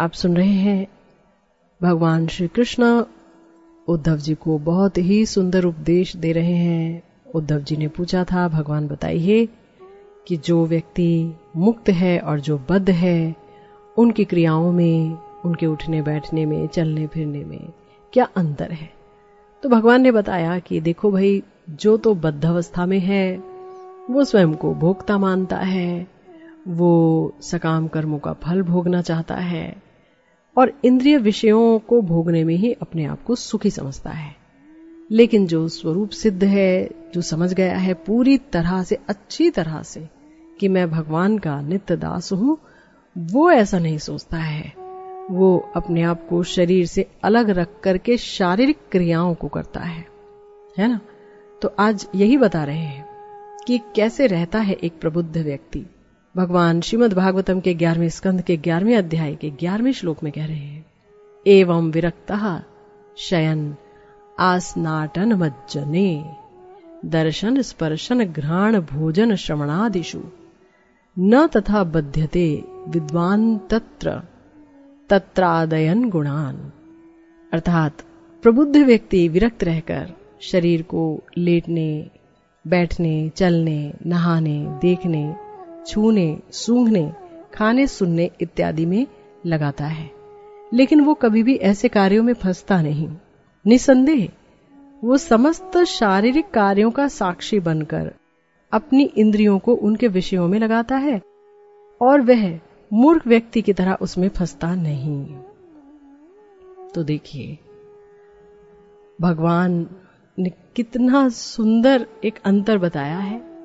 आप सुन रहे हैं भगवान श्री कृष्ण उद्धव जी को बहुत ही सुंदर उपदेश दे रहे हैं। उद्धव जी ने पूछा था, भगवान बताइए कि जो व्यक्ति मुक्त है और जो बद्ध है, उनकी क्रियाओं में, उनके उठने बैठने में, चलने फिरने में क्या अंतर है? तो भगवान ने बताया कि देखो भाई, जो तो बद्ध अवस्था में है, वो स्वयं को भोक्ता मानता है, वो सकाम कर्मों का फल भोगना चाहता है। और इंद्रिय विषयों को भोगने में ही अपने आप को सुखी समझता है। लेकिन जो स्वरूप सिद्ध है, जो समझ गया है, पूरी तरह से, अच्छी तरह से कि मैं भगवान का नित्य दास हूँ, वो ऐसा नहीं सोचता है। वो अपने आप को शरीर से अलग रख करके शारीरिक क्रियाओं को करता है। है ना? तो आज यही बता रहे हैं कि कैसे रहता है एक प्रबुद्ध व्यक्ति। भगवान श्रीमद भागवतम के ग्यारहवें स्कंद के ग्यारहवें अध्याय के ग्यारहवें श्लोक में कह रहे हैं, एवं विरक्त शयन आसनाटन मज्जने, दर्शन स्पर्शन घ्राण भोजन श्रवणादिशु न तथा बध्यते विद्वान तत्र, तत्रादयन गुणान। अर्थात प्रबुद्ध व्यक्ति विरक्त रहकर शरीर को लेटने, बैठने, चलने, नहाने, देखने छूने, सूंघने, खाने, सुनने इत्यादि में लगाता है। लेकिन वो कभी भी ऐसे कार्यों में फंसता नहीं। निसंदेह, वो समस्त शारीरिक कार्यों का साक्षी बनकर अपनी इंद्रियों को उनके विषयों में लगाता है और वह मूर्ख व्यक्ति की तरह उसमें फंसता नहीं। तो देखिए, भगवान ने कितना सुंदर एक अंतर बताया है।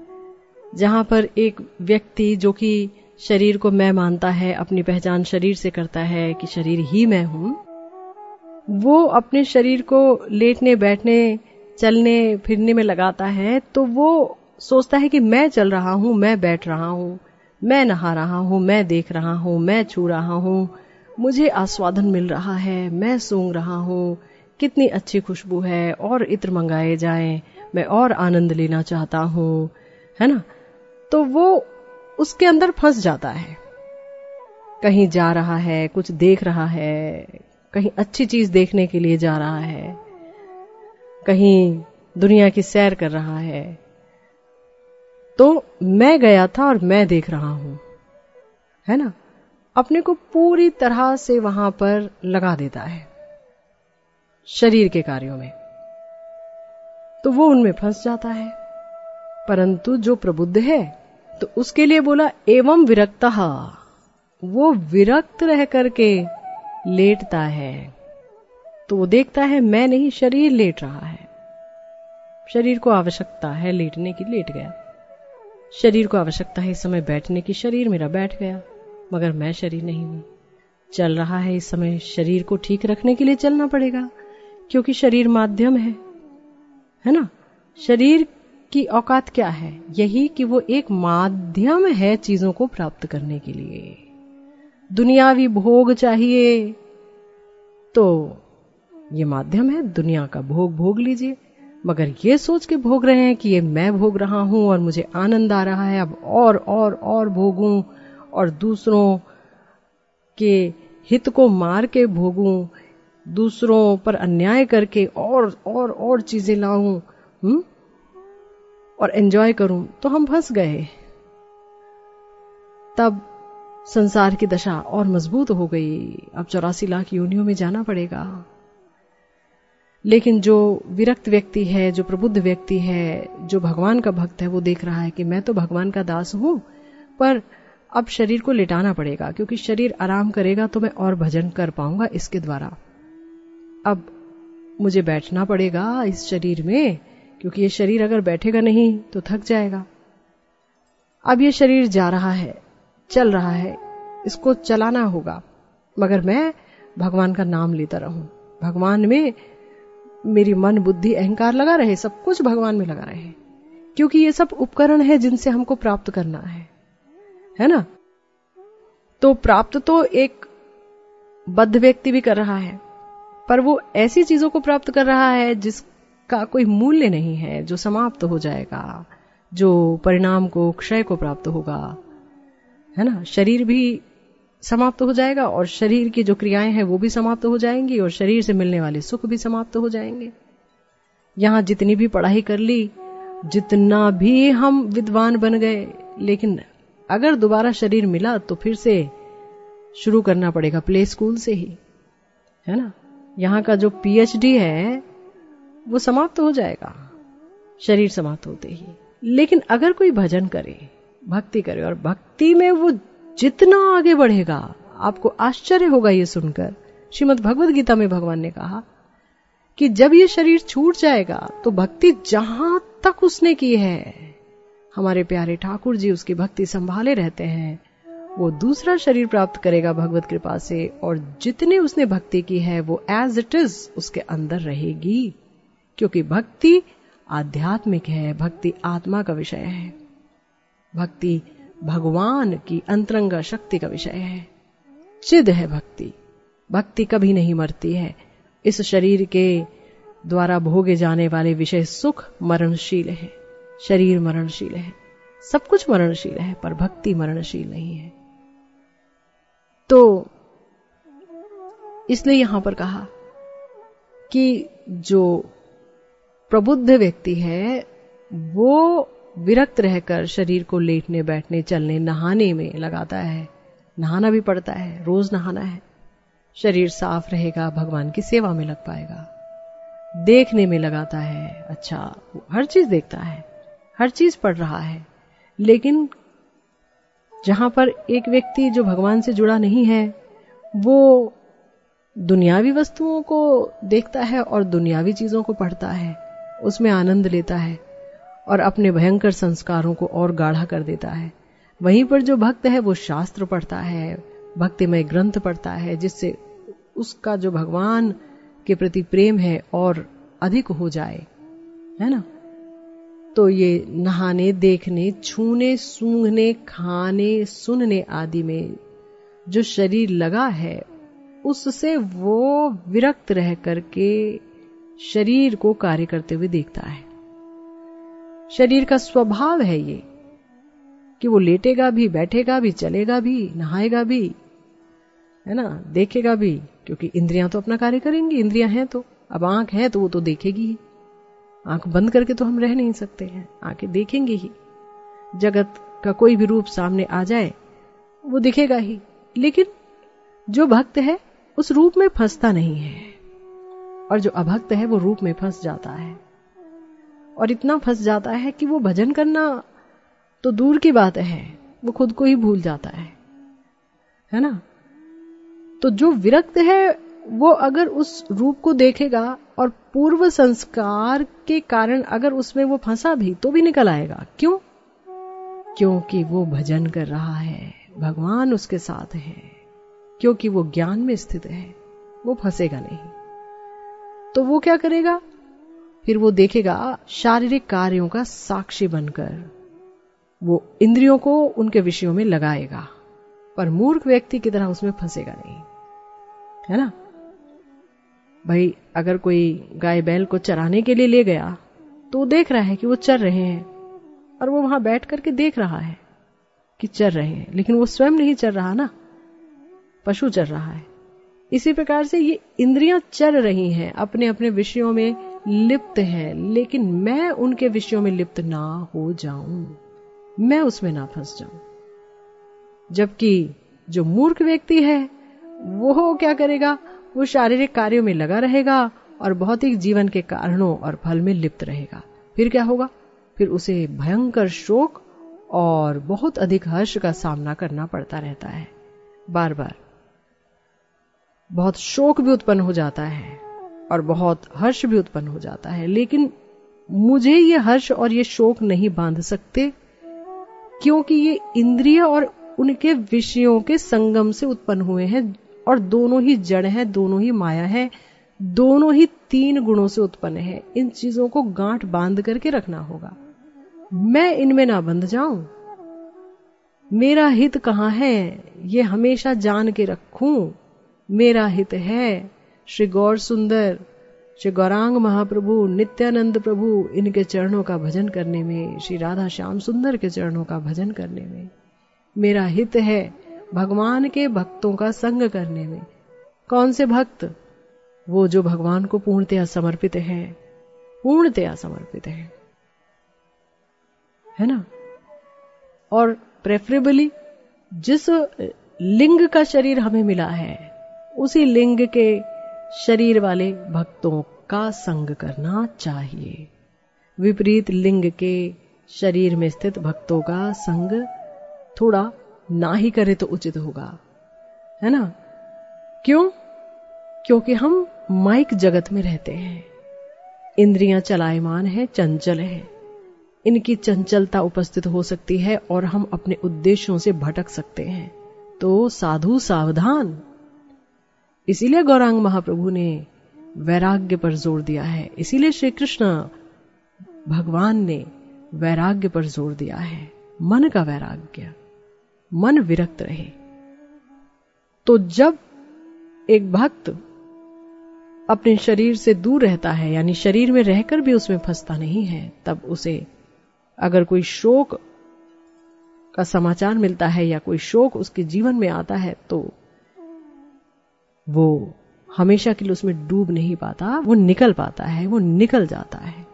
जहाँ पर एक व्यक्ति जो कि शरीर को मैं मानता है, अपनी पहचान शरीर से करता है कि शरीर ही मैं हूँ, वो अपने शरीर को लेटने, बैठने, चलने, फिरने में लगाता है तो वो सोचता है कि मैं चल रहा हूँ, मैं बैठ रहा हूँ, मैं नहा रहा हूँ, मैं देख रहा हूँ, मैं छू रहा हूँ, मुझे आस्वादन मिल रहा है, मैं सूंघ रहा हूँ, कितनी अच्छी खुशबू है, और इत्र मंगाए जाए, मैं और आनंद लेना चाहता हूँ, है ना? तो वो उसके अंदर फंस जाता है। कहीं जा रहा है, कुछ देख रहा है, कहीं अच्छी चीज़ देखने के लिए जा रहा है, कहीं दुनिया की सैर कर रहा है। तो मैं गया था और मैं देख रहा हूँ, है ना? अपने को पूरी तरह से वहाँ पर लगा देता है, शरीर के कार्यों में। तो वो उनमें फंस जाता है। परंतु जो प्रबुद्ध है तो उसके लिए बोला, एवं विरक्त, वो विरक्त रह करके लेटता है। तो वो देखता है, मैं नहीं, शरीर लेट रहा है। शरीर को आवश्यकता है लेटने की, लेट गया। शरीर को आवश्यकता है इस समय बैठने की, शरीर मेरा बैठ गया, मगर मैं शरीर नहीं हूँ। चल रहा है इस समय, शरीर को ठीक रखने के लिए चलना पड़ेगा, क्योंकि शरीर माध्यम है। है ना? शरीर की औकात क्या है? यही कि वो एक माध्यम है चीज़ों को प्राप्त करने के लिए। दुनियावी भोग चाहिए तो ये माध्यम है, दुनिया का भोग भोग लीजिए। मगर ये सोच के भोग रहे हैं कि ये मैं भोग रहा हूँ और मुझे आनंद आ रहा है, अब और और और भोगूं और दूसरों के हित को मार के भोगूं, दूसरों पर अन्याय करके और और और चीज़ें लाऊं हम्म? और एंजॉय करूँ तो हम फंस गए। तब संसार की दशा और मज़बूत हो गई। अब चौरासी लाख योनियों में जाना पड़ेगा। लेकिन जो विरक्त व्यक्ति है, जो प्रबुद्ध व्यक्ति है, जो भगवान का भक्त है, वो देख रहा है कि मैं तो भगवान का दास हूँ, पर अब शरीर को लिटाना पड़ेगा, क्योंकि शरीर आराम करेगा तो मैं और भजन कर पाऊँगा इसके द्वारा। अब मुझे बैठना पड़ेगा इस शरीर में क्योंकि ये शरीर अगर बैठेगा नहीं तो थक जाएगा। अब ये शरीर जा रहा है, चल रहा है, इसको चलाना होगा। मगर मैं भगवान का नाम लेता रहूँ। भगवान में मेरी मन, बुद्धि, अहंकार लगा रहे, सब कुछ भगवान में लगा रहे। क्योंकि ये सब उपकरण है जिनसे हमको प्राप्त करना है। है ना? तो प्राप्त तो एक बद्ध व्यक्ति भी कर रहा है, पर वो ऐसी चीज़ों को प्राप्त कर रहा है जिसका कोई मूल्य नहीं है, जो समाप्त हो जाएगा, जो परिणाम को, क्षय को प्राप्त होगा। है ना? शरीर भी समाप्त हो जाएगा और शरीर की जो क्रियाएँ हैं वो भी समाप्त हो जाएँगी और शरीर से मिलने वाले सुख भी समाप्त हो जाएँगे। यहाँ जितनी भी पढ़ाई कर ली, जितना भी हम विद्वान बन गए, लेकिन अगर दोबारा शरीर मिला तो फिर से शुरू करना पड़ेगा प्ले स्कूल से ही। है ना? यहाँ का जो पीएचडी है वो समाप्त हो जाएगा, शरीर समाप्त होते ही। लेकिन अगर कोई भजन करे, भक्ति करे, और भक्ति में वो जितना आगे बढ़ेगा, आपको आश्चर्य होगा ये सुनकर। श्रीमद भगवत गीता में भगवान ने कहा कि जब ये शरीर छूट जाएगा तो भक्ति जहाँ तक उसने की है, हमारे प्यारे ठाकुर जी उसकी भक्ति संभाले रहते हैं, वो दूसरा शरीर प्राप्त करेगा भगवत कृपा से, और जितने उसने भक्ति की है, वो एज इट इज़ उसके अंदर रहेगी। क्योंकि भक्ति आध्यात्मिक है, भक्ति आत्मा का विषय है। भक्ति भगवान की अंतरंग शक्ति का विषय है। चिद है भक्ति। भक्ति कभी नहीं मरती है। इस शरीर के द्वारा भोगे जाने वाले विषय सुख मरणशील है। शरीर मरणशील है। सब कुछ मरणशील है, पर भक्ति मरणशील नहीं है। तो इसलिए यहाँ पर कहा कि जो प्रबुद्ध व्यक्ति है, वो विरक्त रहकर शरीर को लेटने, बैठने, चलने, नहाने में लगाता है। नहाना भी पड़ता है, रोज नहाना है। शरीर साफ़ रहेगा, भगवान की सेवा में लग पाएगा। देखने में लगाता है अच्छा हर चीज़ देखता है, हर चीज़ पढ़ रहा है। लेकिन जहाँ पर एक व्यक्ति जो भगवान से जुड़ा नहीं है, वो दुनियावी वस्तुओं को देखता है और दुनियावी चीज़ों को पढ़ता है। उसमें आनंद लेता है और अपने भयंकर संस्कारों को और गाढ़ा कर देता है। वहीं पर जो भक्त है, वो शास्त्र पढ़ता है, भक्तिमय ग्रंथ पढ़ता है, जिससे उसका जो भगवान के प्रति प्रेम है और अधिक हो जाए, है ना? तो ये नहाने, देखने, छूने, सूंघने, खाने, सुनने आदि में जो शरीर लगा है, उससे वो विरक्त रह करके शरीर को कार्य करते हुए देखता है। शरीर का स्वभाव है ये, कि वो लेटेगा भी, बैठेगा भी, चलेगा भी, नहाएगा भी, है ना? देखेगा भी, क्योंकि इंद्रियाँ तो अपना कार्य करेंगी, इंद्रियाँ हैं तो। अब आँख है तो वो तो देखेगी ही। आँख बंद करके तो हम रह नहीं सकते हैं, आँखें देखेंगे ही। जगत का कोई भी रूप सामने आ जाए, वो दिखेगा ही। लेकिन जो भक्त है, उस रूप में फंसता नहीं है। और जो अभक्त है वो रूप में फंस जाता है। और इतना फंस जाता है कि वो भजन करना तो दूर की बात है, वो खुद को ही भूल जाता है। है ना? तो जो विरक्त है, वो अगर उस रूप को देखेगा और पूर्व संस्कार के कारण अगर उसमें वो फंसा भी तो भी निकल आएगा। क्यों? क्योंकि वो भजन कर रहा है, भगवान उसके साथ है। क्योंकि वो ज्ञान में स्थित है, वो फंसेगा नहीं। तो वो क्या करेगा? फिर वो देखेगा, शारीरिक कार्यों का साक्षी बनकर। वो इंद्रियों को उनके विषयों में लगाएगा, पर मूर्ख व्यक्ति की तरह उसमें फंसेगा नहीं। है ना? भाई, अगर कोई गाय बैल को चराने के लिए ले गया तो वो देख रहा है कि वो चर रहे हैं, और वो वहाँ बैठ करके देख रहा है कि चर रहे हैं। लेकिन वो स्वयं नहीं चल रहा ना, पशु चल रहा है। इसी प्रकार से ये इंद्रियाँ चल रही हैं अपने अपने विषयों में लिप्त है, लेकिन मैं उनके विषयों में लिप्त ना हो जाऊँ। मैं उसमें ना फंस जाऊँ। जबकि जो मूर्ख व्यक्ति है, वो क्या करेगा? वो शारीरिक कार्यों में लगा रहेगा और भौतिक जीवन के कारणों और फल में लिप्त रहेगा। फिर क्या होगा? फिर उसे भयंकर शोक और बहुत अधिक हर्ष का सामना करना पड़ता रहता है। बार बार बहुत शोक भी उत्पन्न हो जाता है और बहुत हर्ष भी उत्पन्न हो जाता है। लेकिन मुझे ये हर्ष और ये शोक नहीं बाँध सकते, क्योंकि ये इंद्रिय और उनके विषयों के संगम से उत्पन्न हुए हैं और दोनों ही जड़ है, दोनों ही माया है, दोनों ही तीन गुणों से उत्पन्न है। इन चीज़ों को गांठ बाँध करके रखना होगा। मैं इनमें ना बंध जाऊँ। मेरा हित कहाँ है? ये हमेशा जान के रखूँ। मेरा हित है। श्री गौर सुंदर, श्री गौरांग महाप्रभु, नित्यानंद प्रभु, इनके चरणों का भजन करने में, श्री राधा श्याम सुंदर के चरणों का भजन करने में। मेरा हित है भगवान के भक्तों का संग करने में। कौन से भक्त? वो जो भगवान को पूर्णतया समर्पित है, पूर्णतया समर्पित है। है ना? और प्रेफरेबली जिस लिंग का शरीर हमें मिला है उसी लिंग के शरीर वाले भक्तों का संग करना चाहिए। विपरीत लिंग के शरीर में स्थित भक्तों का संग थोड़ा ना ही करे तो उचित होगा। है ना? क्यों? क्योंकि हम माइक जगत में रहते हैं। इंद्रियाँ चलायमान है, चंचल है। इनकी चंचलता उपस्थित हो सकती है और हम अपने उद्देश्यों से भटक सकते हैं। तो साधु सावधान। इसीलिए गौरांग महाप्रभु ने वैराग्य पर ज़ोर दिया है। इसीलिए श्री कृष्ण भगवान ने वैराग्य पर ज़ोर दिया है। मन का वैराग्य, मन विरक्त रहे। तो जब एक भक्त अपने शरीर से दूर रहता है, यानी शरीर में रहकर भी उसमें फंसता नहीं है, तब उसे अगर कोई शोक का समाचार मिलता है या कोई शोक उसके जीवन में आता है तो वो हमेशा के लिए उसमें डूब नहीं पाता, वो निकल पाता है, वो निकल जाता है।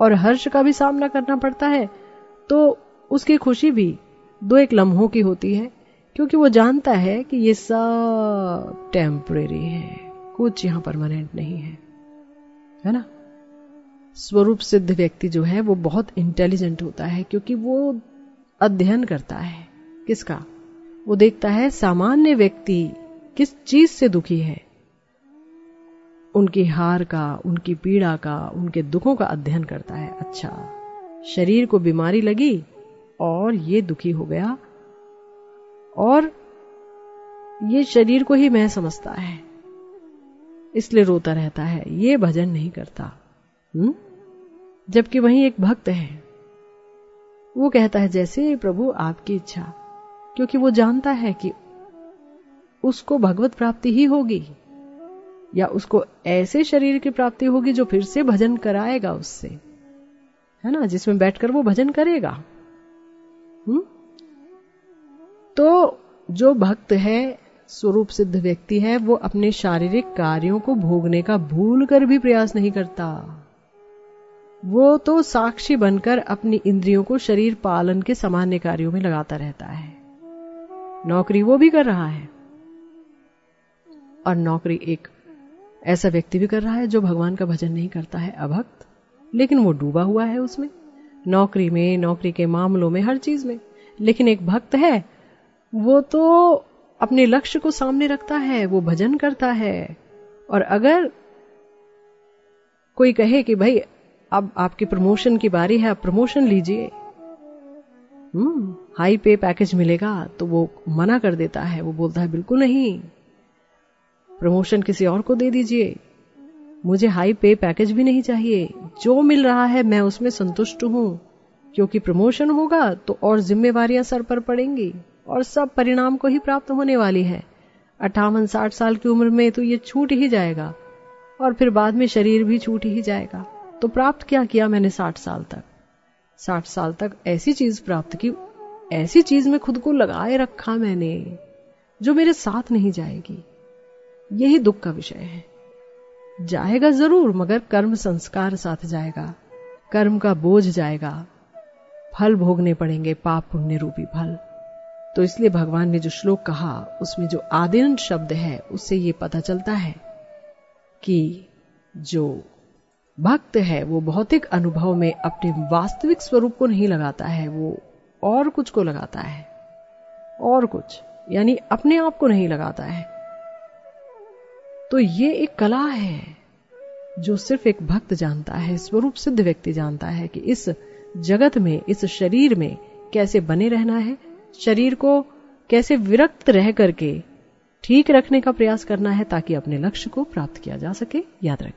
और हर्ष का भी सामना करना पड़ता है तो उसकी खुशी भी दो एक लम्हों की होती है, क्योंकि वो जानता है कि ये सब टेम्परेरी है, कुछ यहाँ परमानेंट नहीं है। है ना? स्वरूप सिद्ध व्यक्ति जो है, वो बहुत इंटेलिजेंट होता है, क्योंकि वो अध्ययन करता है। किसका? वो देखता है सामान्य व्यक्ति किस चीज़ से दुखी है? उनकी हार का, उनकी पीड़ा का, उनके दुखों का अध्ययन करता है। अच्छा शरीर को बीमारी लगी और ये दुखी हो गया और ये शरीर को ही मैं समझता है। इसलिए रोता रहता है, ये भजन नहीं करता। हुँ? जबकि वही एक भक्त है। वो कहता है, जैसे प्रभु आपकी इच्छा, क्योंकि वो जानता है कि उसको भगवत प्राप्ति ही होगी, या उसको ऐसे शरीर की प्राप्ति होगी जो फिर से भजन कराएगा उससे। है ना? जिसमें बैठकर वो भजन करेगा। हुँ? तो जो भक्त है, स्वरूप सिद्ध व्यक्ति है, वो अपने शारीरिक कार्यों को भोगने का भूल कर भी प्रयास नहीं करता। वो तो साक्षी बनकर अपनी इंद्रियों को शरीर पालन के सामान्य कार्यों में लगाता रहता है। नौकरी वो भी कर रहा है। और नौकरी एक ऐसा व्यक्ति भी कर रहा है जो भगवान का भजन नहीं करता है अभक्त, लेकिन वो डूबा हुआ है उसमें। नौकरी में, नौकरी के मामलों में, हर चीज़ में। लेकिन एक भक्त है, वो तो अपने लक्ष्य को सामने रखता है, वो भजन करता है। और अगर कोई कहे कि भाई, अब आपकी प्रमोशन की बारी है, आप प्रमोशन लीजिए। हम्म हाई पे पैकेज मिलेगा तो वो मना कर देता है, वो बोलता है, बिल्कुल नहीं। प्रमोशन किसी और को दे दीजिए। मुझे हाई पे पैकेज भी नहीं चाहिए। जो मिल रहा है मैं उसमें संतुष्ट हूँ। क्योंकि प्रमोशन होगा तो और जिम्मेवारियाँ सर पर पड़ेंगी और सब परिणाम को ही प्राप्त होने वाली है। अठावन साठ साल की उम्र में तो ये छूट ही जाएगा और फिर बाद में शरीर भी छूट ही जाएगा। तो प्राप्त क्या किया मैंने साठ साल तक? साठ साल तक ऐसी चीज़ प्राप्त की, ऐसी चीज़ में खुद को लगाए रखा मैंने, जो मेरे साथ नहीं जाएगी। यही दुख का विषय है। जाएगा ज़रूर, मगर कर्म संस्कार साथ जाएगा। कर्म का बोझ जाएगा। फल भोगने पड़ेंगे, पाप पुण्य रूपी फल। तो इसलिए भगवान ने जो श्लोक कहा, उसमें जो आदिन शब्द है, उससे ये पता चलता है कि जो भक्त है, वो भौतिक अनुभव में अपने वास्तविक स्वरूप को नहीं लगाता है, वो और कुछ को लगाता है। और कुछ, यानी अपने आप को नहीं लगाता है। तो ये एक कला है जो सिर्फ़ एक भक्त जानता है, स्वरूप सिद्ध व्यक्ति जानता है कि इस जगत में, इस शरीर में कैसे बने रहना है, शरीर को कैसे विरक्त रह करके ठीक रखने का प्रयास करना है ताकि अपने लक्ष्य को प्राप्त किया जा सके। याद रखें।